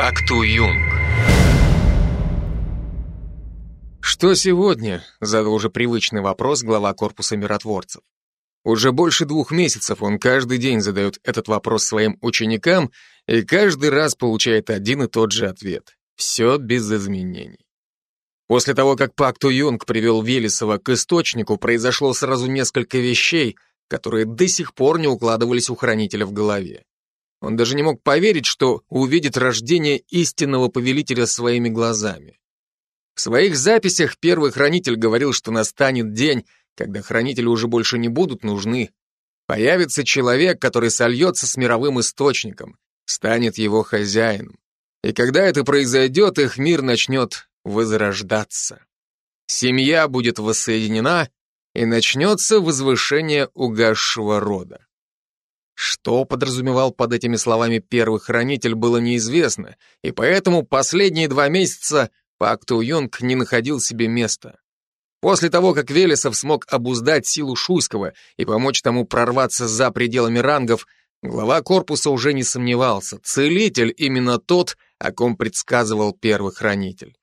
Пакту Юнг. «Что сегодня?» — задал уже привычный вопрос глава корпуса миротворцев. Уже больше двух месяцев он каждый день задает этот вопрос своим ученикам и каждый раз получает один и тот же ответ. Все без изменений. После того, как Пакту Юнг привел Велесова к источнику, произошло сразу несколько вещей, которые до сих пор не укладывались у хранителя в голове. Он даже не мог поверить, что увидит рождение истинного повелителя своими глазами. В своих записях первый хранитель говорил, что настанет день, когда хранители уже больше не будут нужны. Появится человек, который сольется с мировым источником, станет его хозяином. И когда это произойдет, их мир начнет возрождаться. Семья будет воссоединена, и начнется возвышение угасшего рода. Что подразумевал под этими словами первый хранитель, было неизвестно, и поэтому последние два месяца Пакту Юнг не находил себе места. После того, как Велесов смог обуздать силу Шуйского и помочь тому прорваться за пределами рангов, глава корпуса уже не сомневался. Целитель именно тот, о ком предсказывал первый хранитель.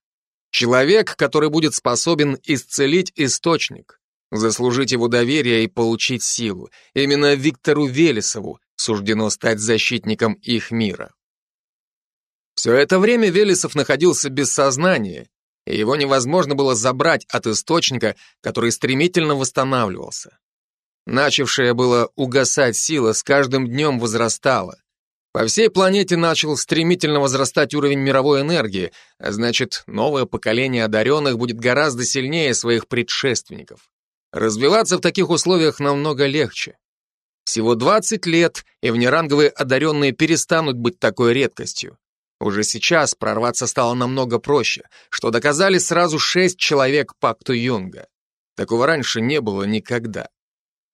Человек, который будет способен исцелить источник заслужить его доверие и получить силу. Именно Виктору Велесову суждено стать защитником их мира. Все это время Велесов находился без сознания, и его невозможно было забрать от источника, который стремительно восстанавливался. Начавшая было угасать сила с каждым днем возрастала. По всей планете начал стремительно возрастать уровень мировой энергии, а значит, новое поколение одаренных будет гораздо сильнее своих предшественников. Развиваться в таких условиях намного легче. Всего 20 лет, и внеранговые одаренные перестанут быть такой редкостью. Уже сейчас прорваться стало намного проще, что доказали сразу шесть человек пакту Юнга. Такого раньше не было никогда.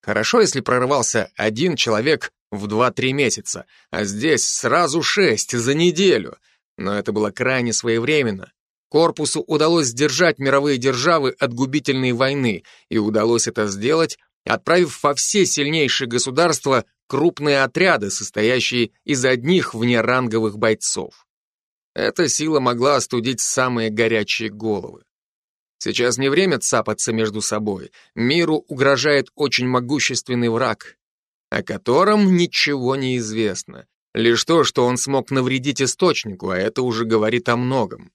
Хорошо, если прорвался один человек в 2-3 месяца, а здесь сразу шесть за неделю. Но это было крайне своевременно, Корпусу удалось сдержать мировые державы от губительной войны, и удалось это сделать, отправив во все сильнейшие государства крупные отряды, состоящие из одних внеранговых бойцов. Эта сила могла остудить самые горячие головы. Сейчас не время цапаться между собой. Миру угрожает очень могущественный враг, о котором ничего не известно. Лишь то, что он смог навредить источнику, а это уже говорит о многом.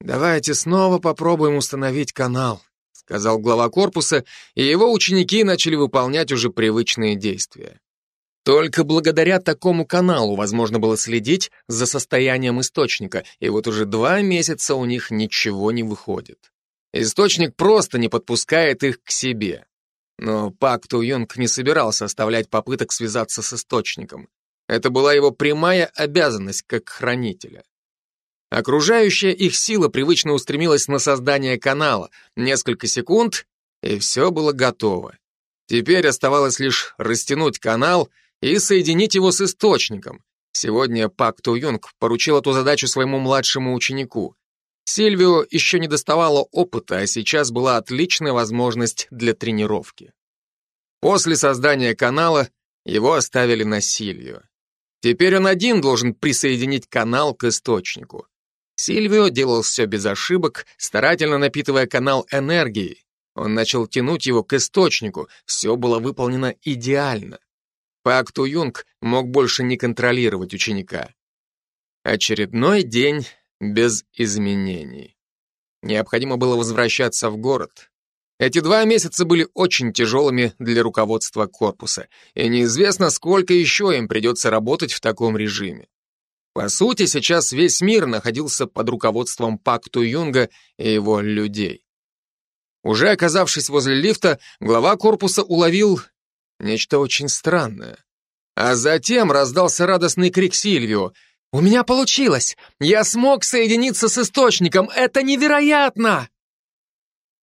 «Давайте снова попробуем установить канал», сказал глава корпуса, и его ученики начали выполнять уже привычные действия. Только благодаря такому каналу возможно было следить за состоянием источника, и вот уже два месяца у них ничего не выходит. Источник просто не подпускает их к себе. Но Пак Ту Юнг не собирался оставлять попыток связаться с источником. Это была его прямая обязанность как хранителя. Окружающая их сила привычно устремилась на создание канала. Несколько секунд, и все было готово. Теперь оставалось лишь растянуть канал и соединить его с источником. Сегодня Пак Ту Юнг поручил эту задачу своему младшему ученику. Сильвио еще не доставало опыта, а сейчас была отличная возможность для тренировки. После создания канала его оставили на Сильвио. Теперь он один должен присоединить канал к источнику. Сильвио делал все без ошибок, старательно напитывая канал энергией. Он начал тянуть его к источнику, все было выполнено идеально. Пак Ту Юнг мог больше не контролировать ученика. Очередной день без изменений. Необходимо было возвращаться в город. Эти два месяца были очень тяжелыми для руководства корпуса, и неизвестно, сколько еще им придется работать в таком режиме. По сути, сейчас весь мир находился под руководством Пакту Юнга и его людей. Уже оказавшись возле лифта, глава корпуса уловил нечто очень странное. А затем раздался радостный крик Сильвио. «У меня получилось! Я смог соединиться с источником! Это невероятно!»